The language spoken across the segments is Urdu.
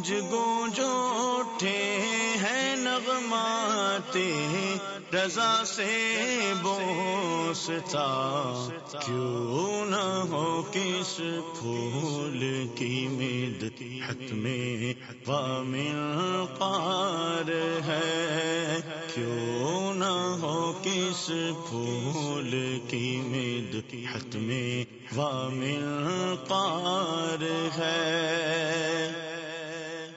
گونج گونج اٹھے ہیں نغمات، رضا سے بوستا کیوں نہ ہو کس پھول کی مید حت میں وامل پار ہے۔ کیوں نہ ہو کس پھول کی مید حت میں وامل پار ہے۔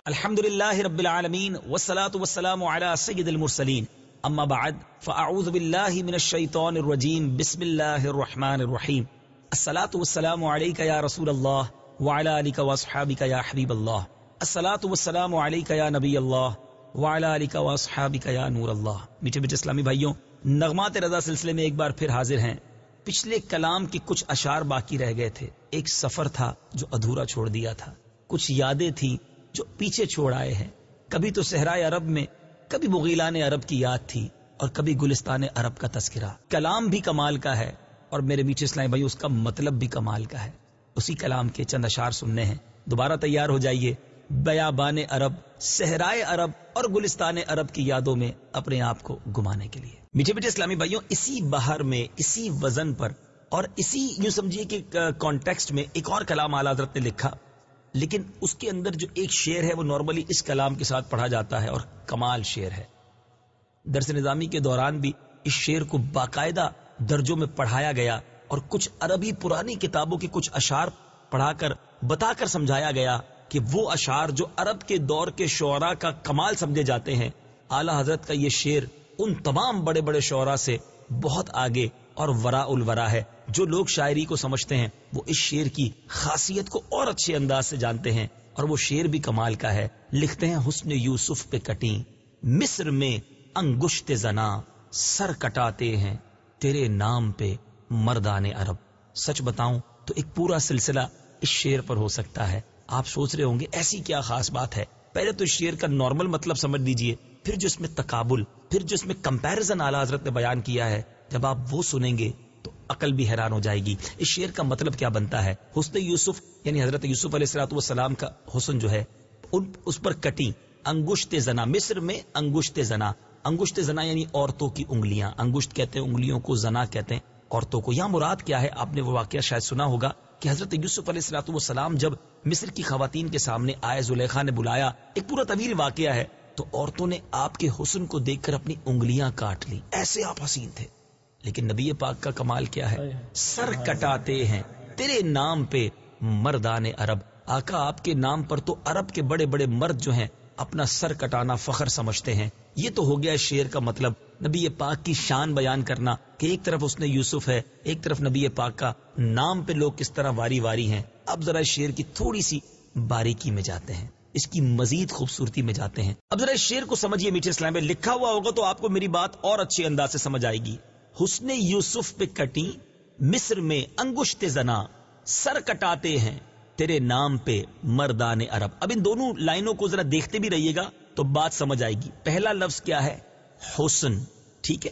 الحمد لله رب العالمين والصلاة والسلام على سيد المرسلين اما بعد، فاعوذ بالله من الشيطان الرجيم بسم الله الرحمن الرحيم الصلاة والسلام عليك يا رسول الله وعلى آلك واصحابك يا حبيب الله الصلاة والسلام عليك يا نبي الله وعلى آلك واصحابك يا نور الله میٹھے میٹھے اسلامی بھائیوں، نغمات رضا سلسلے میں ایک بار پھر حاضر ہیں. پچھلے کلام کے کچھ اشار باقی رہ گئے تھے. ایک سفر تھا جو ادھورا چھوڑ دیا تھا. کچھ یادیں تھیں جو پیچھے چھوڑ آئے ہیں۔ کبھی تو صحرائے عرب میں، کبھی مغیلان عرب کی یاد تھی اور کبھی گلستان عرب کا تذکرہ۔ کلام بھی کمال کا ہے اور میرے میٹھے اسلام بھائی اس کا مطلب بھی کمال کا ہے۔ اسی کلام کے چند اشار سننے ہیں۔ دوبارہ تیار ہو جائیے۔ بیابان عرب، صحرائے عرب اور گلستان عرب کی یادوں میں اپنے آپ کو گمانے کے لیے۔ میٹھے میٹھے اسلامی بھائیوں اسی بہر میں، اسی وزن پر اور اسی یوں سمجھیے کہ کانٹیکسٹ میں ایک اور کلام اعلی حضرت نے لکھا۔ لیکن اس کے اندر جو ایک شعر ہے وہ نارملی اس کلام کے ساتھ پڑھا جاتا ہے اور کمال شعر ہے۔ درس نظامی کے دوران بھی اس شعر کو باقاعدہ درجوں میں پڑھایا گیا اور کچھ عربی پرانی کتابوں کے کچھ اشار پڑھا کر، بتا کر سمجھایا گیا کہ وہ اشار جو عرب کے دور کے شعراء کا کمال سمجھے جاتے ہیں۔ اعلی حضرت کا یہ شعر ان تمام بڑے بڑے شعراء سے بہت آگے اور ورا الورا ہے۔ جو لوگ شاعری کو سمجھتے ہیں، وہ اس شعر کی خاصیت کو اور اچھے انداز سے جانتے ہیں۔ اور وہ شعر بھی کمال کا ہے۔ لکھتے ہیں حسن یوسف پہ کٹی مصر میں انگشت زنا سر کٹاتے ہیں۔ تیرے نام پہ مردان عرب۔ سچ بتاؤں تو ایک پورا سلسلہ اس شعر پر ہو سکتا ہے۔ آپ سوچ رہے ہوں گے، ایسی کیا خاص بات ہے؟ پہلے تو اس شعر کا نارمل مطلب سمجھ دیجیے پھر جو اس میں تقابل، پھر جو اس میں کمپیرزن اعلی حضرت نے بیان کیا ہے۔ جب آپ وہ سنیں گے تو عقل بھی حیران ہو جائے گی۔ اس شعر کا مطلب کیا بنتا ہے؟ حسن یوسف یعنی حضرت یوسف علیہ السلاۃ والسلام کا حسن جو ہے، ان اس پر کٹی انگشت زنا، مصر میں انگشت زنا۔ انگشت زنا یعنی عورتوں کی انگلیاں۔ انگشت کہتے ہیں انگلیوں کو زنا کہتے ہیں۔ عورتوں کو۔ یہاں مراد کیا ہے؟ آپ نے وہ واقعہ شاید سنا ہوگا کہ حضرت یوسف علیہ السلاۃ والسلام جب مصر کی خواتین کے سامنے آئے، زلیخا نے بلایا، ایک پورا طویل واقعہ ہے، تو عورتوں نے آپ کے حسن کو دیکھ کر اپنی انگلیاں کاٹ لی ایسے آپ حسین تھے۔ لیکن نبی پاک کا کمال کیا ہے؟ سر کٹاتے ہیں۔ تیرے نام پہ مردان عرب۔ آقا آپ کے نام پر تو عرب کے بڑے بڑے مرد جو ہیں اپنا سر کٹانا فخر سمجھتے ہیں۔ یہ تو ہو گیا شیر کا مطلب۔ نبی پاک کی شان بیان کرنا کہ ایک طرف اس نے یوسف ہے ایک طرف نبی پاک کا نام پہ لوگ کس طرح واری واری ہیں۔ اب ذرا شیر کی تھوڑی سی باریکی میں جاتے ہیں۔ اس کی مزید خوبصورتی میں جاتے ہیں۔ اب ذرا شیر کو سمجھیے میٹھے اسلام میں لکھا ہوا ہوگا تو آپ کو میری بات اور اچھے انداز سے سمجھ آئے گی۔ حسن یوسف پہ کٹی مصر میں انگشت زنا، سر کٹاتے ہیں۔ تیرے نام پہ مردان عرب۔ اب ان دونوں لائنوں کو ذرا دیکھتے بھی رہیے گا تو بات سمجھ آئے گی۔ پہلا لفظ کیا ہے؟ حسن۔ ٹھیک ہے؟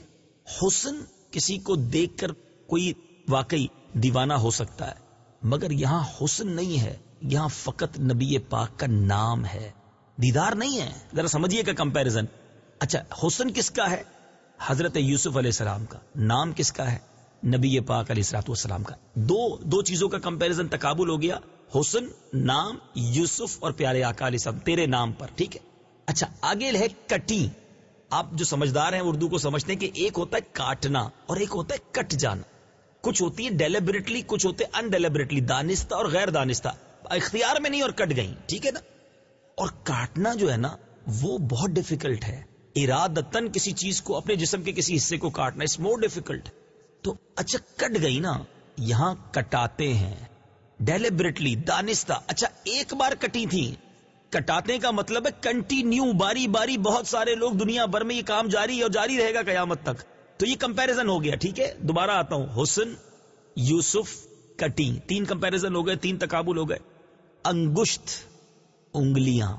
حسن کسی کو دیکھ کر کوئی واقعی دیوانہ ہو سکتا ہے، مگر یہاں حسن نہیں ہے۔ یہاں فقط نبی پاک کا نام ہے۔ دیدار نہیں ہے۔ ذرا سمجھیے کا کمپیرزن اچھا حسن کس کا ہے؟ حضرت یوسف علیہ السلام کا نام کس کا ہے؟ نبی پاک علیہ السلاط والسلام کا۔ دو دو چیزوں کا کمپیرزن تقابل ہو گیا۔ حسن، نام، یوسف اور پیارے آقا علیہ السلام، تیرے نام پر، ٹھیک ہے؟ اچھا آگے ہے کٹی۔ آپ جو سمجھدار ہیں اردو کو سمجھتے ہیں کہ ایک ہوتا ہے کاٹنا اور ایک ہوتا ہے کٹ جانا۔ کچھ ہوتی ہے ڈیلیبریٹلی کچھ ہوتے ہیں انڈیلیبریٹلی دانستہ اور غیر دانستہ اختیار میں نہیں اور کٹ گئی ٹھیک ہے نا؟ اور کاٹنا جو ہے نا، وہ بہت ڈیفیکلٹ ہے۔ ارادتن کسی چیز کو اپنے جسم کے کسی حصے کو کاٹنا اس مور ڈیفیکلٹ تو اچھا کٹ گئی نا، یہاں کٹاتے ہیں۔ ڈیلیبریٹلی دانستہ اچھا ایک بار کٹی تھی کٹاتے کا مطلب ہے کنٹینیو باری باری، بہت سارے لوگ دنیا بھر میں یہ کام جاری اور جاری رہے گا قیامت تک۔ تو یہ کمپیرزن ہو گیا، ٹھیک ہے؟ دوبارہ آتا ہوں۔ حسن، یوسف، کٹی۔ تین کمپیرزن ہو گئے، تین تقابل ہو گئے۔ انگشت، انگلیاں۔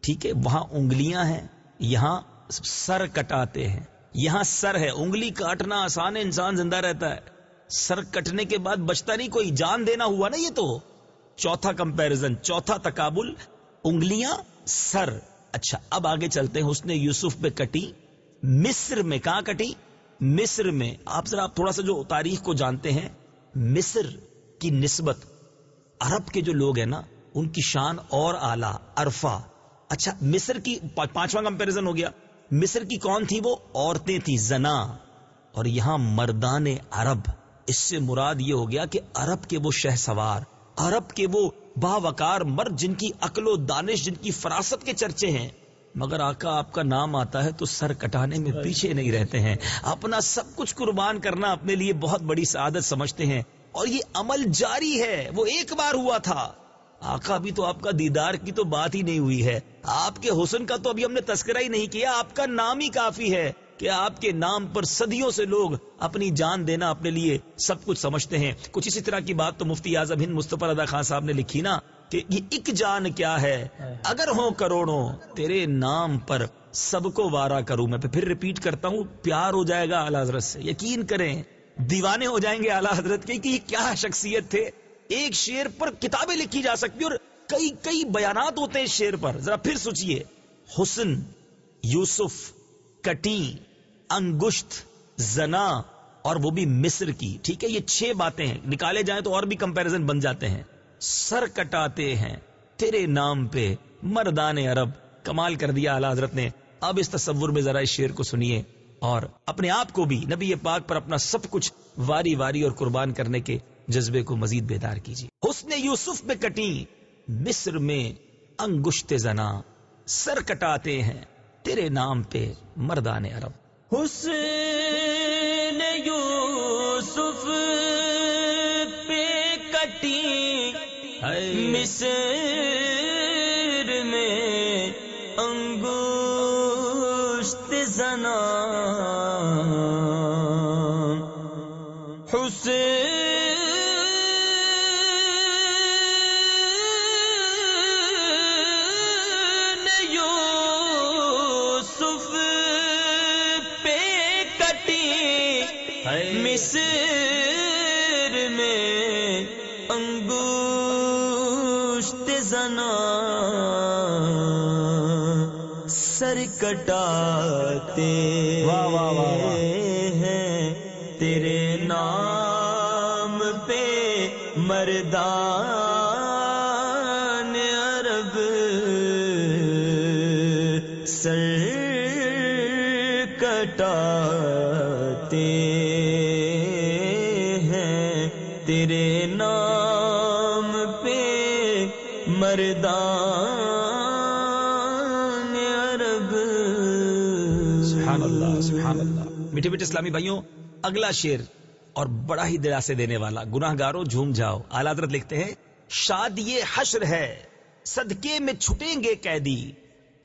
ٹھیک ہے؟ وہاں انگلیاں ہیں، یہاں سر کٹاتے ہیں۔ یہاں سر ہے، انگلی کاٹنا آسان ہے، انسان زندہ رہتا ہے۔ سر کٹنے کے بعد بچتا نہیں، کوئی جان دینا ہوا نا یہ تو۔ چوتھا کمپیرزن، چوتھا تقابل، انگلیاں، سر۔ اچھا اب آگے چلتے ہیں۔ اس نے یوسف پہ کٹی، مصر میں کہاں کٹی؟ مصر میں۔ آپ ذرا تھوڑا سا جو تاریخ کو جانتے ہیں، مصر کی نسبت۔ عرب کے جو لوگ ہیں نا، ان کی شان اور اعلی ارفا اچھا مصر کی پانچواں کمپیرزن ہو گیا۔ مصر کی کون تھی وہ؟ عورتیں تھی زنا۔ اور یہاں مردان عرب۔ اس سے مراد یہ ہو گیا کہ عرب کے وہ شہ سوار، عرب کے وہ باوکار مرد جن کی عقل و دانش، جن کی فراست کے چرچے ہیں۔ مگر آقا، آپ کا نام آتا ہے تو سر کٹانے میں پیچھے نہیں رہتے ہیں۔ اپنا سب کچھ قربان کرنا اپنے لیے بہت بڑی سعادت سمجھتے ہیں۔ اور یہ عمل جاری ہے، وہ ایک بار ہوا تھا۔ آقا بھی تو آپ کا دیدار کی تو بات ہی نہیں ہوئی ہے۔ آپ کے حسن کا تو ابھی ہم نے تذکرہ ہی نہیں کیا، آپ کا نام ہی کافی ہے کہ آپ کے نام پر صدیوں سے لوگ اپنی جان دینا اپنے لیے سب کچھ سمجھتے ہیں۔ کچھ اسی طرح کی بات تو مفتی اعظم ہند مصطفی رضا خان صاحب نے لکھی نا کہ یہ ایک جان کیا ہے۔ اگر ہو کروڑوں تیرے نام پر سب کو وارا کروں میں، پھر ریپیٹ کرتا ہوں، پیار ہو جائے گا اعلی حضرت سے۔ یقین کریں، دیوانے ہو جائیں گے اعلی حضرت کے کہ یہ کیا شخصیت تھے۔ ایک شیر پر کتابیں لکھی جا سکتی اور کئی کئی بیانات ہوتے ہیں شیر پر۔ ذرا پھر سوچئے۔ حسن، یوسف، کٹی، انگشت، زنا اور وہ بھی مصر کی۔ ٹھیک ہے، یہ چھ باتیں ہیں۔ نکالے جائیں تو اور بھی کمپیرزن بن جاتے ہیں۔ سر کٹاتے ہیں تیرے نام پہ۔ مردان عرب، کمال کر دیا اعلی حضرت نے۔ اب اس تصور میں ذرا اس شیر کو سنیے۔ اور اپنے آپ کو بھی نبی پاک پر اپنا سب کچھ واری واری اور قربان کرنے کے جذبے کو مزید بیدار کیجیے۔ حسن یوسف پہ کٹی، مصر میں انگشت زنا، سر کٹاتے ہیں تیرے نام پہ مردان عرب۔ حسین یوسف پہ کٹی، مصر میں انگوشت زنا۔ کٹاتے ہیں۔ تیرے نام پہ مردان عرب سر کٹاتے ہیں۔ تیرے نام پہ مردان سبحان اللہ۔ میٹھے میٹھے اسلامی بھائیوں، اگلا شیر اور بڑا ہی دلاسے دینے والا گناہ گاروں جھوم جاؤ اعلی حضرت لکھتے ہیں، شاد یہ حشر ہے، صدقے میں چھٹیں گے قیدی،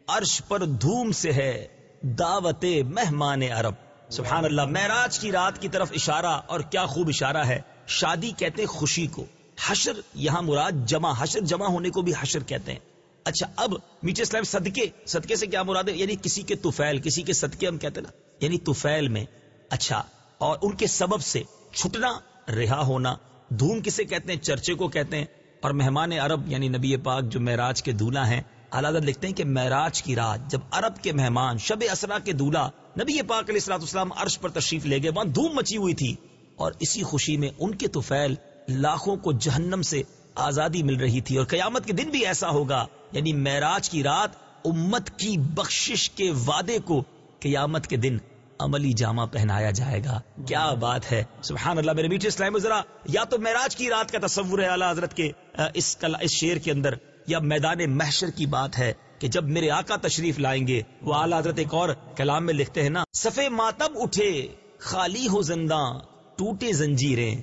عرش پر دھوم سے ہے دعوت مہمان عرب۔ سبحان اللہ، معراج کی رات کی طرف اشارہ اور کیا خوب اشارہ ہے۔ شادی کہتے ہیں خوشی کو۔ حشر، یہاں مراد جمع، حشر جمع ہونے کو بھی حشر کہتے ہیں۔ اچھا اب میٹھے اسلام صدقے صدقے سے کیا مراد ہے؟ یعنی کسی کے توفیل کسی کے صدقے ہم کہتے ہیں نا۔ یعنی توفیل میں اچھا اور ان کے سبب سے چھٹنا، رہا ہونا، دھوم کسے کہتے ہیں، چرچے کو کہتے ہیں، اور مہمان عرب یعنی نبی پاک جو معراج کے دولہ ہیں علادت لکھتے ہیں کہ معراج کی رات جب عرب کے مہمان شب اسرا کے دولہ نبی پاک علیہ السلام اسلام عرش پر تشریف لے گئے، وہاں دھوم مچی ہوئی تھی، اور اسی خوشی میں ان کے توفیل لاکھوں کو جہنم سے آزادی مل رہی تھی، اور قیامت کے دن بھی ایسا ہوگا یعنی معراج کی رات امت کی بخشش کے وعدے کو قیامت کے دن عملی جامہ پہنایا جائے گا۔ کیا بات ہے؟ سبحان اللہ میرے میٹھے اسلام ذرا یا تو معراج کی رات کا تصور ہے اعلیٰ حضرت کے اس کلا، اس شیر کے اندر، یا میدان محشر کی بات ہے کہ جب میرے آقا تشریف لائیں گے، وہ اعلیٰ حضرت ایک اور کلام میں لکھتے ہیں نا، صفے ماتب اٹھے، خالی ہو زندہ ٹوٹے زنجیریں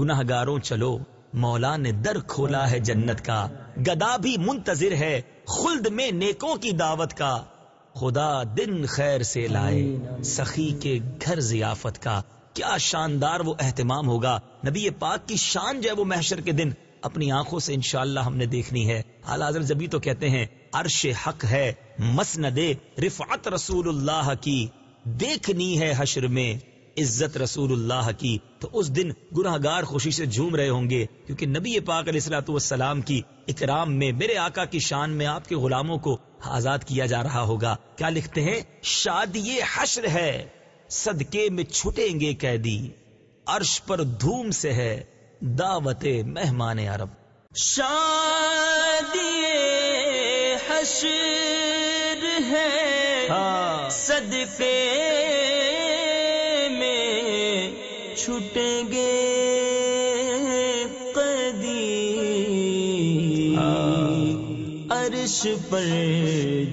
گناہ گاروں چلو، مولا نے در کھولا ہے جنت کا، گدا بھی منتظر ہے، خلد میں نیکوں کی دعوت کا۔ خدا دن خیر سے لائے۔ سخی کے گھر ضیافت کا کیا شاندار وہ اہتمام ہوگا۔ نبی پاک کی شان جو ہے وہ محشر کے دن اپنی آنکھوں سے انشاءاللہ ہم نے دیکھنی ہے۔ اعلیٰ حضرت جبھی تو کہتے ہیں عرش حق ہے مسند رفعت رسول اللہ کی دیکھنی ہے حشر میں۔ عزت رسول اللہ کی تو اس دن گناہ گار خوشی سے جھوم رہے ہوں گے کیونکہ نبی پاک علیہ السلاۃ والسلام کی اکرام میں میرے آقا کی شان میں آپ کے غلاموں کو آزاد کیا جا رہا ہوگا۔ کیا لکھتے ہیں؟ شادی حشر ہے صدقے میں چھٹیں گے قیدی عرش پر دھوم سے ہے دعوت مہمان عرب۔ شادی حشر ہے ہاں۔ صدقے چھٹیں گے قدی عرش پر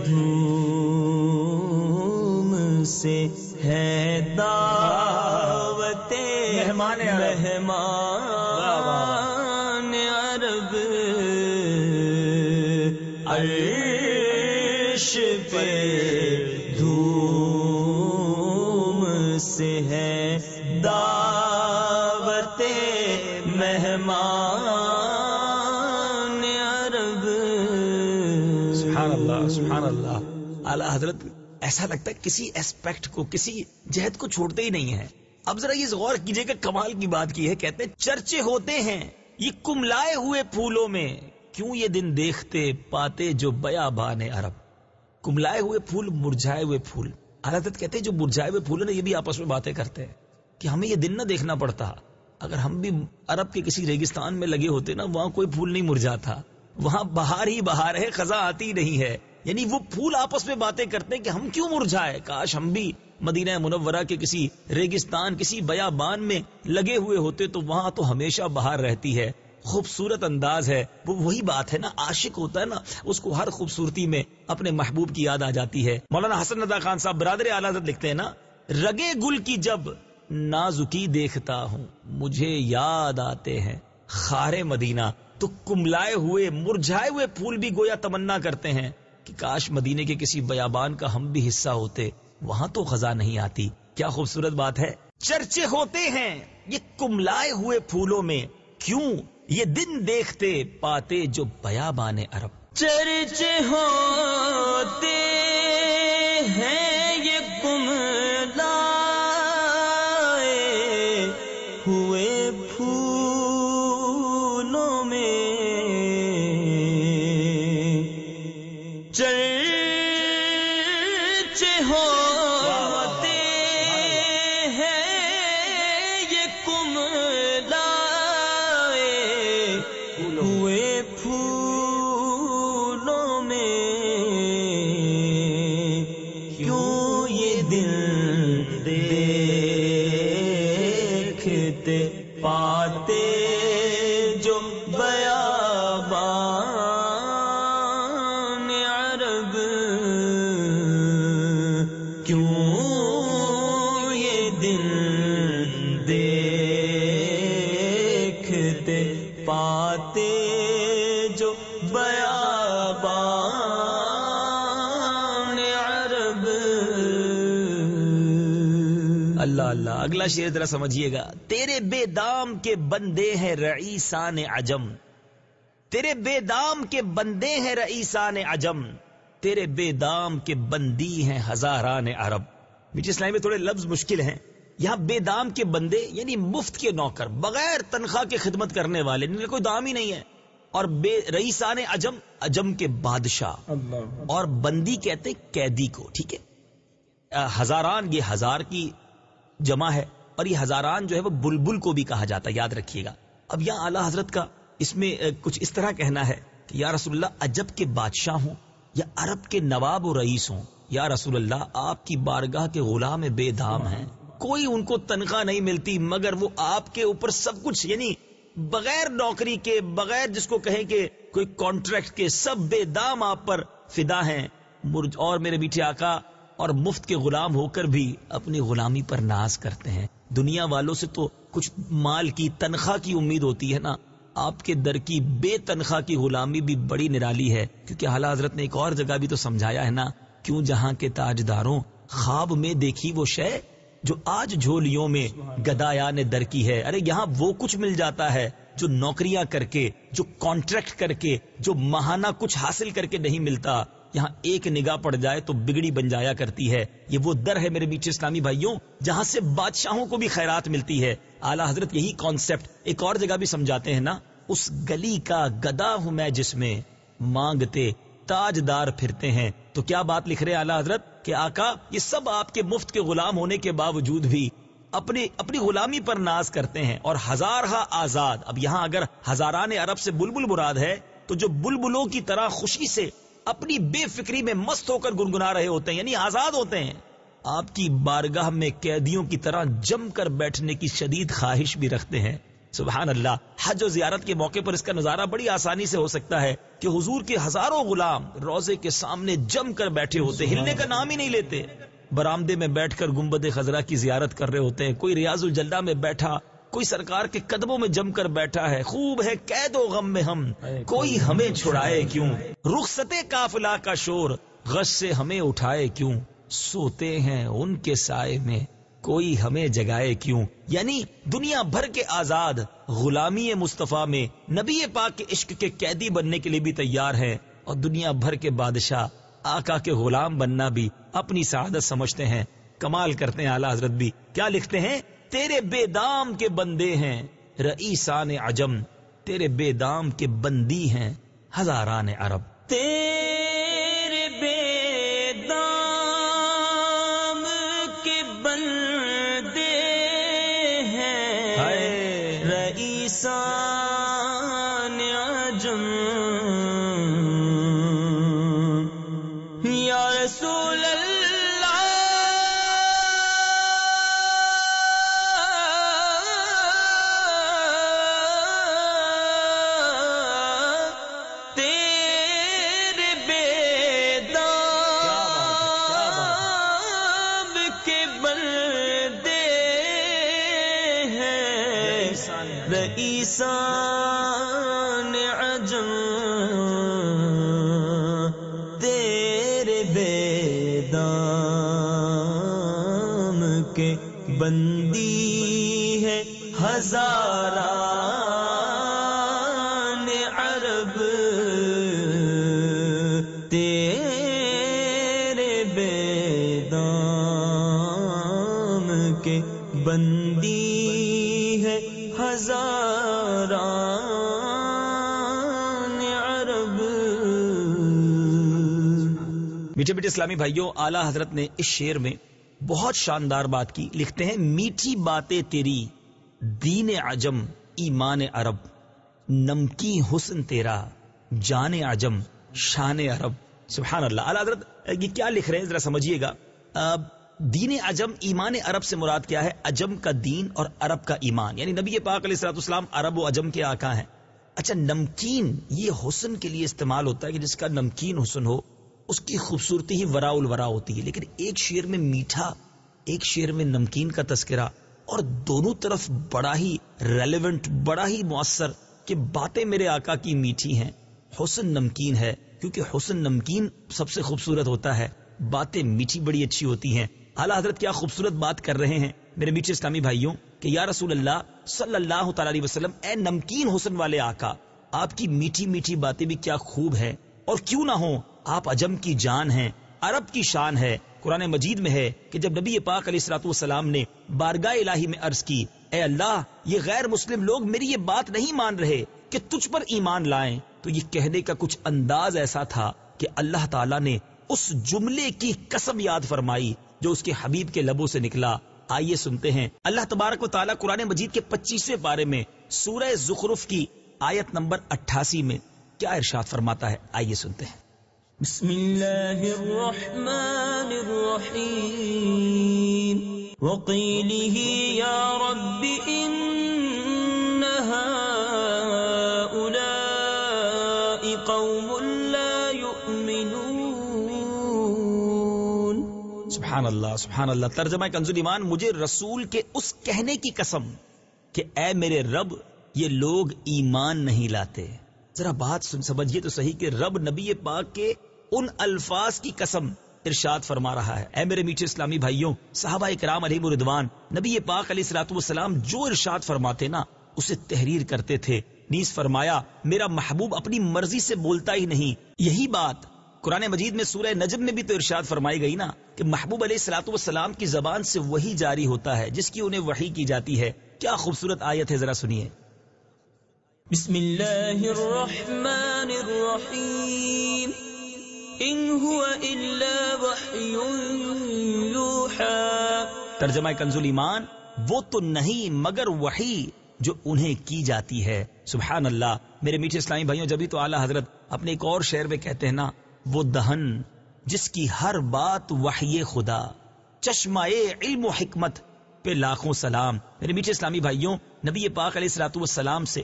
دھوم سے ہے دعوت مہمان۔ مہمان عرب عرش پہ اعلی حضرت، ایسا لگتا ہے کسی اسپیکٹ کو، کسی جہد کو چھوڑتے ہی نہیں ہے اب ذرا یہ غور کیجیے کہ کمال کی بات کی ہے، کہتے ہیں چرچے ہوتے ہیں، یہ کملائے ہوئے پھولوں میں۔ کیوں یہ دن دیکھتے پاتے جو بیا بان عرب؟ کملائے ہوئے پھول، مرجھائے ہوئے پھول۔ حضرت کہتے ہیں جو مرجھائے ہوئے پھول ہیں یہ بھی آپس میں باتیں کرتے ہیں کہ ہمیں یہ دن نہ دیکھنا پڑتا۔ اگر ہم بھی عرب کے کسی ریگستان میں لگے ہوتے نا، وہاں کوئی پھول نہیں مرجاتا وہاں بہار ہی بہار ہے، خزاں آتی نہیں ہے۔ یعنی وہ پھول آپس میں باتیں کرتے ہیں کہ ہم کیوں مرجھائے؟ کاش ہم بھی مدینہ منورہ کے کسی ریگستان، کسی بیابان میں لگے ہوئے ہوتے تو وہاں تو ہمیشہ بہار رہتی ہے۔ خوبصورت انداز ہے۔ وہ وہی بات ہے نا، عاشق ہوتا ہے نا، اس کو ہر خوبصورتی میں اپنے محبوب کی یاد آ جاتی ہے۔ مولانا حسن رضا خان صاحب برادر اعلیٰ لکھتے ہیں نا، رگے گل کی جب نازکی دیکھتا ہوں، مجھے یاد آتے ہیں۔ خارے مدینہ تو کملائے ہوئے، مرجھائے ہوئے پھول بھی گویا تمنا کرتے ہیں۔ کہ کاش مدینے کے کسی بیابان کا ہم بھی حصہ ہوتے، وہاں تو خزاں نہیں آتی۔ کیا خوبصورت بات ہے۔ چرچے ہوتے ہیں یہ کملائے ہوئے پھولوں میں، کیوں یہ دن دیکھتے پاتے جو بیابان عرب۔ چرچے ہوتے ہیں۔ اللہ اللہ. اگلا شعر ذرا سمجھیے گا. تیرے بے دام کے بندے ہیں رئیسان عجم. تیرے بے دام کے بندے ہیں رئیسان عجم. تیرے بے دام کے بندی ہیں ہزاران عرب. میٹھی اسلامی میں تھوڑے لفظ مشکل ہیں. یہاں بے دام کے بندے یعنی مفت کے نوکر بغیر تنخواہ کے خدمت کرنے والے کا کوئی دام ہی نہیں ہے. اور بے رئیسان عجم عجم کے بادشاہ. اور بندی کہتے قیدی کو ٹھیک ہے؟ ہزاران یہ ہزار کی جمع ہے اور یہ ہزاران جو ہے وہ بلبل کو بھی کہا جاتا ہے، یاد رکھیے گا۔ اب یہاں اعلی حضرت کا اس میں کچھ اس طرح کہنا ہے کہ یا رسول اللہ، عجب کے بادشاہ ہوں یا عرب کے نواب و رئیس ہوں؟ یا رسول اللہ، آپ کی بارگاہ کے غلام بے دام ہیں۔ کوئی ان کو تنخواہ نہیں ملتی، مگر وہ آپ کے اوپر سب کچھ یعنی بغیر نوکری کے، بغیر جس کو کہیں کہ کوئی کانٹریکٹ کے، سب بے دام آپ پر فدا ہیں۔ اور میرے میٹھے آقا اور مفت کے غلام ہو کر بھی اپنی غلامی پر ناز کرتے ہیں۔ دنیا والوں سے تو کچھ مال کی تنخواہ کی امید ہوتی ہے نا۔ آپ کے در کی بے تنخواہ کی غلامی بھی بڑی نرالی ہے۔ کیونکہ حالہ حضرت نے ایک اور جگہ بھی تو سمجھایا ہے نا۔ کیوں جہاں کے تاجداروں خواب میں دیکھی وہ شے جو آج جھولیوں میں گدایا نے در کی ہے۔ ارے یہاں وہ کچھ مل جاتا ہے جو نوکریاں کر کے، جو کانٹریکٹ کر کے، جو ماہانہ کچھ حاصل کر کے نہیں ملتا۔ یہاں ایک نگاہ پڑ جائے تو بگڑی بن جایا کرتی ہے۔ یہ وہ در ہے میرے میٹھے اسلامی بھائیوں، جہاں سے بادشاہوں کو بھی خیرات ملتی ہے۔ اعلیٰ حضرت یہی کانسیپٹ ایک اور جگہ بھی سمجھاتے ہیں نا۔ اس گلی کا گدا ہوں میں جس میں مانگتے تاجدار پھرتے ہیں۔ تو کیا بات لکھ رہے اعلیٰ حضرت کہ آقا، یہ سب آپ کے مفت کے غلام ہونے کے باوجود بھی اپنی اپنی غلامی پر ناز کرتے ہیں اور ہزار ہا آزاد۔ اب یہاں اگر ہزاران عرب سے بلبل مراد ہے، تو جو بلبلوں کی طرح خوشی سے اپنی بے فکری میں مست ہو کر گنگنا رہے ہوتے ہیں یعنی آزاد ہوتے ہیں۔ آپ کی بارگاہ میں قیدیوں کی طرح جم کر بیٹھنے کی شدید خواہش بھی رکھتے ہیں۔ سبحان اللہ حج و زیارت کے موقع پر اس کا نظارہ بڑی آسانی سے ہو سکتا ہے کہ حضور کے ہزاروں غلام روزے کے سامنے جم کر بیٹھے ہوتے ہلنے کا نام ہی نہیں لیتے۔ برامدے میں بیٹھ کر گمبد خزرہ کی زیارت کر رہے ہوتے ہیں۔ کوئی ریاض الجلہ میں بیٹھا کوئی سرکار کے قدموں میں جم کر بیٹھا ہے خوب ہے قید و غم میں ہم۔ کوئی ہمیں چھڑائے کیوں؟ رخصت کافلا کا شور غش سے ہمیں اٹھائے کیوں؟ سوتے ہیں ان کے سائے میں کوئی ہمیں جگائے کیوں؟ یعنی دنیا بھر کے آزاد غلامی مصطفیٰ میں نبی پاک کے عشق کے قیدی بننے کے لیے بھی تیار ہے اور دنیا بھر کے بادشاہ آقا کے غلام بننا بھی اپنی سعادت سمجھتے ہیں۔ کمال کرتے ہیں اعلیٰ حضرت بھی۔ کیا لکھتے ہیں؟ تیرے بے دام کے بندے ہیں، رئیسان عجم، تیرے بے دام کے بندی ہیں، ہزاران عرب۔ تیرے رئیسان میٹھے اسلامی بھائیوں، اعلیٰ حضرت نے اس شعر میں بہت شاندار بات کی۔ لکھتے ہیں، میٹھی باتیں تیری، دین عجم، ایمان عرب، نمکی حسن تیرا، جان عجم، شان عرب۔ سبحان اللہ۔ اعلیٰ حضرت، یہ کیا لکھ رہے ہیں؟ ذرا سمجھیے گا۔ دین عجم، ایمان عرب سے مراد کیا ہے؟ عجم کا دین اور عرب کا ایمان۔ یعنی نبی پاک علیہ السلط اسلام عرب و عجم کے آقا ہیں۔ اچھا نمکین، یہ حسن کے لیے استعمال ہوتا ہے کہ جس کا نمکین حسن ہو۔ اس کی خوبصورتی ہی ورا الورا ہوتی ہے۔ لیکن ایک شعر میں میٹھا، ایک شعر میں نمکین کا تذکرہ اور دونوں طرف بڑا ہی ریلیونٹ بڑا ہی مؤثر کہ باتیں میرے آقا کی میٹھی ہیں۔ حسن نمکین ہے، کیونکہ حسن نمکین سب سے خوبصورت ہوتا ہے۔ باتیں میٹھی بڑی اچھی ہوتی ہیں۔ اعلیٰ حضرت کیا خوبصورت بات کر رہے ہیں۔ میرے میٹھے اسلامی بھائیوں، کہ یا رسول اللہ صلی اللہ تعالی علیہ وسلم، اے نمکین حسن والے آقا، آپ کی میٹھی میٹھی باتیں بھی کیا خوب ہے اور کیوں نہ ہو آپ عجم کی جان ہیں، عرب کی شان ہے۔ قرآن مجید میں ہے کہ جب نبی پاک علیہ السلاط والسلام نے بارگاہ الہی میں عرض کی، اے اللہ، یہ غیر مسلم لوگ میری یہ بات نہیں مان رہے کہ تجھ پر ایمان لائیں، تو یہ کہنے کا کچھ انداز ایسا تھا کہ اللہ تعالیٰ نے اس جملے کی قسم یاد فرمائی جو اس کے حبیب کے لبوں سے نکلا۔ آئیے سنتے ہیں۔ اللہ تبارک و تعالیٰ قرآن مجید کے پچیسویں بارے میں سورہ زخرف کی آیت نمبر اٹھاسی میں کیا ارشاد فرماتا ہے۔ آئیے سنتے ہیں۔ بسم اللہ الرحمن الرحیم. وقیلہ یا رب ان هؤلاء قوم لا يؤمنون سبحان اللہ سبحان اللہ ترجمہ کنزول ایمان، مجھے رسول کے اس کہنے کی قسم کہ اے میرے رب، یہ لوگ ایمان نہیں لاتے۔ ذرا بات سن سمجھیے تو صحیح کہ رب نبی پاک کے ان الفاظ کی قسم ارشاد فرما رہا ہے۔ اے میرے میٹھے اسلامی بھائیوں، صحابہ کرام علیہ مردوان نبی پاک علیہ السلاۃ والسلام جو ارشاد فرماتے نا، اسے تحریر کرتے تھے۔ نیز فرمایا، میرا محبوب اپنی مرضی سے بولتا ہی نہیں۔ یہی بات قرآن مجید میں سورہ نجم میں بھی تو ارشاد فرمائی گئی نا کہ محبوب علیہ السلاۃ والسلام کی زبان سے وہی جاری ہوتا ہے، جس کی انہیں وحی کی جاتی ہے۔ کیا خوبصورت آیت ہے، ذرا سنیے۔ بسم اللہ الرحمن الرحیم ان هو الا وحی یوحا ترجمہ کنزول ایمان، وہ تو نہیں مگر وحی جو انہیں کی جاتی ہے۔ سبحان اللہ، میرے میٹھے اسلامی بھائیوں جبھی تو اعلیٰ حضرت اپنے ایک اور شعر میں کہتے ہیں نا، وہ دہن، جس کی ہر بات وحی خدا۔ چشمہ علم و حکمت پہ لاکھوں سلام۔ میرے میٹھے اسلامی بھائیوں، نبی پاک علیہ السلاۃ والسلام سے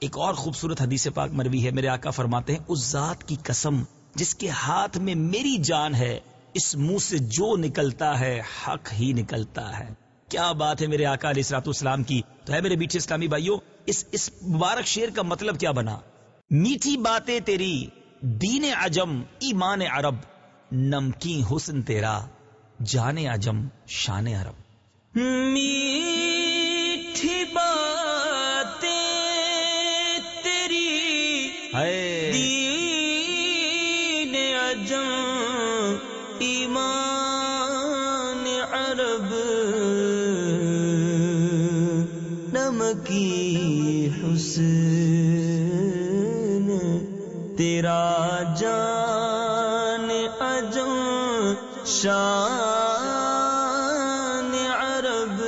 ایک اور خوبصورت حدیث پاک مروی ہے۔ میرے آقا فرماتے ہیں، اس ذات کی قسم جس کے ہاتھ میں میری جان ہے، اس منہ سے جو نکلتا ہے، حق ہی نکلتا ہے۔ کیا بات ہے میرے آقا علیہ السلاۃ والسلام کی۔ تو ہے میرے میٹھے اسلامی بھائیوں اس اس مبارک شیر کا مطلب کیا بنا؟ میٹھی باتیں تیری، دین عجم، ایمان عرب نمکی حسن تیرا، جان عجم، شان عرب۔ میٹھی جان عجم شان عرب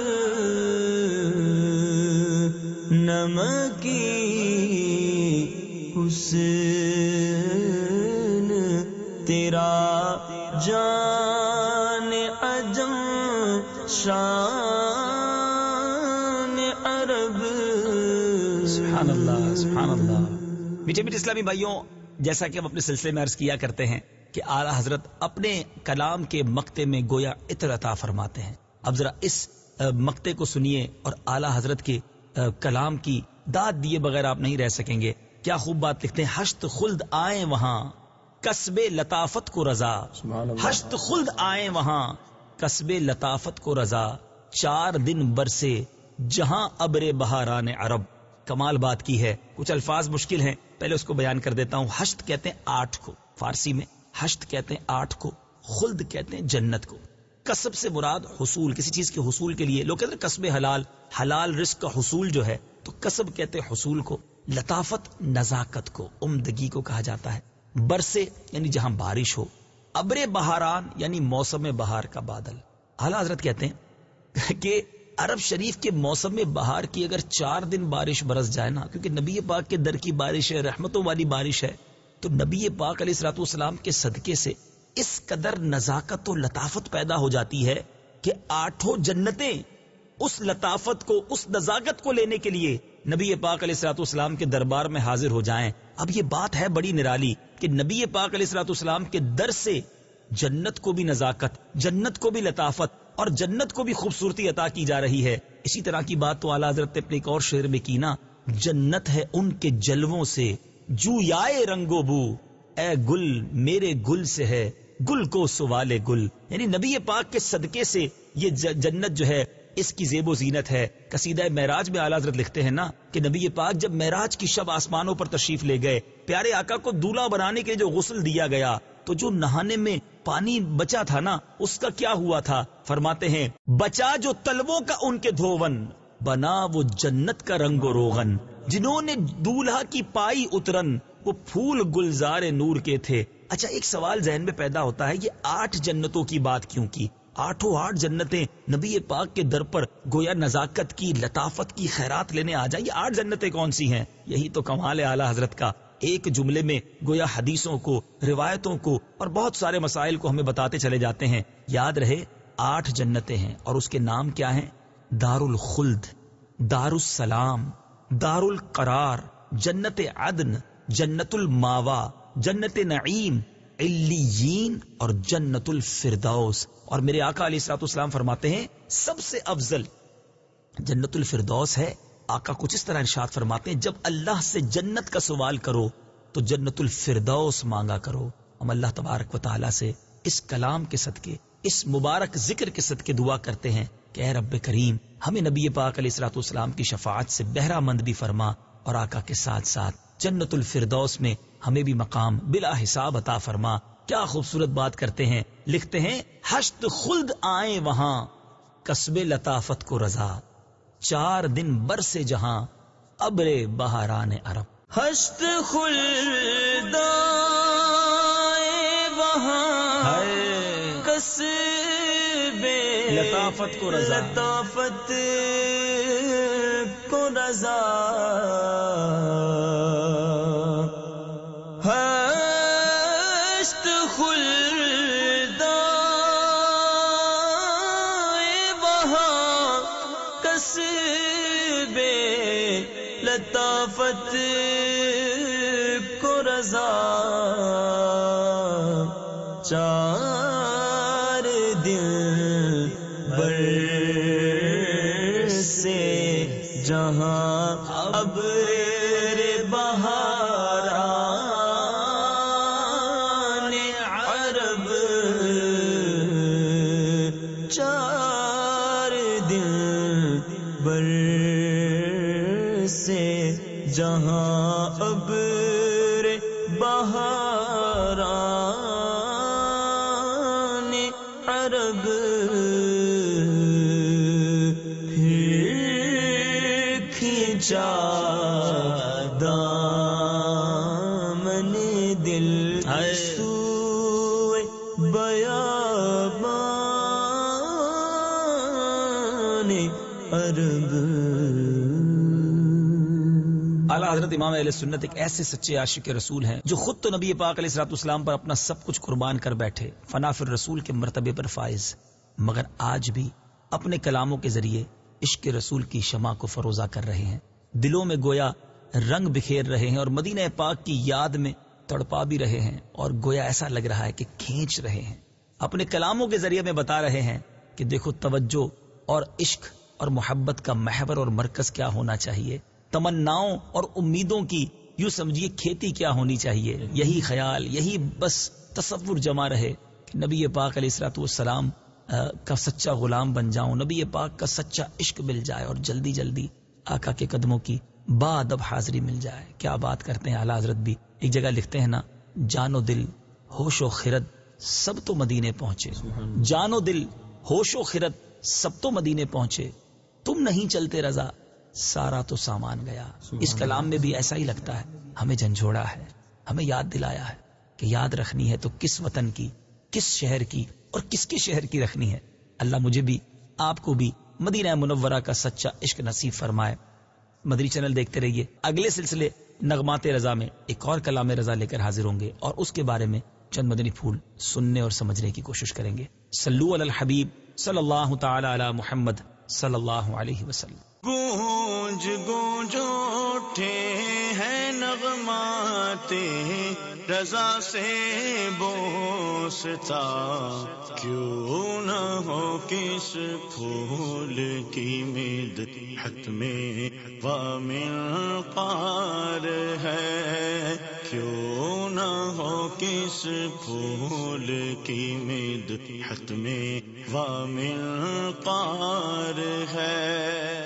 نمکی حسن تیرا جان عجم شان عرب سبحان اللہ سبحان اللہ۔ میٹھے میٹھے اسلامی بھائیوں جیسا کہ ہم اپنے سلسلے میں عرض کیا کرتے ہیں کہ اعلی حضرت اپنے کلام کے مقتے میں گویا عطر عطا فرماتے ہیں۔ اب ذرا اس مقتے کو سنیے اور اعلی حضرت کے کلام کی داد دیے بغیر آپ نہیں رہ سکیں گے۔ کیا خوب بات لکھتے ہیں ہشت خلد آئے وہاں قصب لطافت کو رضا۔ ہشت خلد آئے وہاں قصب لطافت کو رضا۔ چار دن برسے جہاں ابر بہاران عرب۔ کمال بات کی ہے۔ کچھ الفاظ مشکل ہیں۔ پہلے اس کو بیان کر دیتا ہوں۔ ہشت کہتے ہیں آٹھ کو۔ فارسی میں ہشت کہتے ہیں آٹھ کو۔ خلد کہتے ہیں جنت کو۔ کسب سے مراد حصول، کسی چیز کے حصول کے لیے۔ لوگ کہتے ہیں کسب حلال۔ حلال رزق کا حصول جو ہے، تو کسب کہتے ہیں حصول کو۔ لطافت، نزاکت کو۔ عمدگی کو کہا جاتا ہے۔ برسے یعنی جہاں بارش ہو۔ ابر بہاران یعنی موسم بہار کا بادل۔ اعلی حضرت کہتے ہیں کہ عرب شریف کے موسم میں بہار کی اگر چار دن بارش برس جائے نا، کیونکہ نبی پاک کے در کی بارش ہے، رحمتوں والی بارش ہے، تو نبی پاک علیہ السلاط والسلام کے صدقے سے اس قدر نزاکت و لطافت پیدا ہو جاتی ہے کہ آٹھوں جنتیں اس لطافت کو، اس نزاکت کو لینے کے لیے نبی پاک علیہ السلاط والسلام کے دربار میں حاضر ہو جائیں۔ اب یہ بات ہے بڑی نرالی کہ نبی پاک علیہ السلاط والسلام کے در سے جنت کو بھی نزاکت، جنت کو بھی لطافت اور جنت کو بھی خوبصورتی عطا کی جا رہی ہے۔ اسی طرح کی بات تو اعلیٰ حضرت نے اپنے ایک اور شعر میں کی نا۔ جنت ہے ان کے جلووں سے، جو یائے رنگو بو۔ اے گل میرے گل سے ہے، گل کو سوال گل۔ یعنی نبی پاک کے صدقے سے یہ جنت جو ہے، اس کی زیب و زینت ہے۔ کسیدہ معراج میں اعلیٰ حضرت لکھتے ہیں نا کہ نبی پاک جب معراج کی شب آسمانوں پر تشریف لے گئے، پیارے آقا کو دولہا بنانے کے جو غسل دیا گیا، تو جو نہانے میں پانی بچا تھا نا، اس کا کیا ہوا تھا؟ فرماتے ہیں، بچا جو تلووں کا ان کے دھوون، بنا وہ جنت کا رنگ و روغن۔ جنہوں نے دولہا کی پائی اترن، وہ پھول گلزار نور کے تھے۔ اچھا ایک سوال ذہن میں پیدا ہوتا ہے، یہ آٹھ جنتوں کی بات کیوں کی؟ آٹھوں آٹھ جنتیں نبی پاک کے در پر گویا نزاکت کی، لطافت کی خیرات لینے آ جائیں، یہ آٹھ جنتیں کون سی ہیں؟ یہی تو کمال اعلی حضرت کا ایک جملے میں گویا حدیثوں کو، روایتوں کو اور بہت سارے مسائل کو ہمیں بتاتے چلے جاتے ہیں۔ یاد رہے، آٹھ جنتیں ہیں اور اس کے نام کیا ہیں؟ دار الخلد دار السلام دار القرار جنت عدن، جنت الماوا جنت نعیم، علیین اور جنت الفردوس۔ اور میرے آقا علیہ السلاط اسلام فرماتے ہیں، سب سے افضل جنت الفردوس ہے آقا کچھ اس طرح ارشاد فرماتے ہیں، جب اللہ سے جنت کا سوال کرو، تو جنت الفردوس مانگا کرو۔ ہم اللہ تبارک و تعالیٰ سے اس کلام کے صدقے، اس مبارک ذکر کے صدقے دعا کرتے ہیں کہ اے رب کریم، ہمیں نبی پاک علیہ السلاۃ والسلام کی شفاعت سے بہرہ مند بھی فرما اور آقا کے ساتھ ساتھ جنت الفردوس میں ہمیں بھی مقام بلا حساب عطا فرما۔ کیا خوبصورت بات کرتے ہیں، لکھتے ہیں، ہشت خلد آئے وہاں، قصب لطافت کو رضا۔ چار دن برسے جہاں ابر بہاران عرب۔ ہست وہاں کس لطافت کو رضا۔ لطافت کو رضا۔ چاند امام علیہ سنت ایک ایسے سچے عاشق رسول ہیں جو خود تو نبی پاک علیہ السلاط اسلام پر اپنا سب کچھ قربان کر بیٹھے فنا رسول کے مرتبے پر فائز، مگر آج بھی اپنے کلاموں کے ذریعے عشق رسول کی شمع کو فروزہ کر رہے ہیں۔ دلوں میں گویا رنگ بکھیر رہے ہیں اور مدینہ پاک کی یاد میں تڑپا بھی رہے ہیں اور گویا ایسا لگ رہا ہے کہ کھینچ رہے ہیں۔ اپنے کلاموں کے ذریعے میں بتا رہے ہیں کہ دیکھو توجہ اور عشق اور محبت کا محور اور مرکز کیا ہونا چاہیے۔ تمناؤں اور امیدوں کی یوں سمجھیے کھیتی کیا ہونی چاہیے۔ یہی خیال یہی بس تصور جمع رہے کہ نبی پاک علیہ السلاۃ والسلام کا سچا غلام بن جاؤں نبی پاک کا سچا عشق مل جائے اور جلدی جلدی آقا کے قدموں کی بعد اب حاضری مل جائے۔ کیا بات کرتے ہیں؟ اعلیٰ حضرت بھی ایک جگہ لکھتے ہیں نا جان و دل ہوش و خرد سب تو مدینے پہنچے۔ جان و دل ہوش و خرد سب تو مدینے پہنچے۔ تم نہیں چلتے رضا سارا تو سامان گیا۔ اس کلام میں بھی ایسا ہی لگتا ہے۔ ہمیں جھنجھوڑا ہے۔ ہمیں یاد دلایا ہے کہ یاد رکھنی ہے تو کس وطن کی کس شہر کی اور کس کے شہر کی رکھنی ہے۔ اللہ مجھے بھی آپ کو بھی مدینہ منورہ کا سچا عشق نصیب فرمائے۔ مدری چینل دیکھتے رہیے۔ اگلے سلسلے نغمات رضا میں ایک اور کلام رضا لے کر حاضر ہوں گے اور اس کے بارے میں چند مدنی پھول سننے اور سمجھنے کی کوشش کریں گے۔ سلو الحبیب صلی اللہ تعالی علی محمد صلی اللہ علیہ وسلم۔ گونج گونج اٹھے ہیں نغمات، رضا سے بوستا۔ کیوں نہ ہو کس پھول کی مد حت میں وامل قار ہے۔ کیوں نہ ہو کس پھول کی مد حت میں وامل قار ہے۔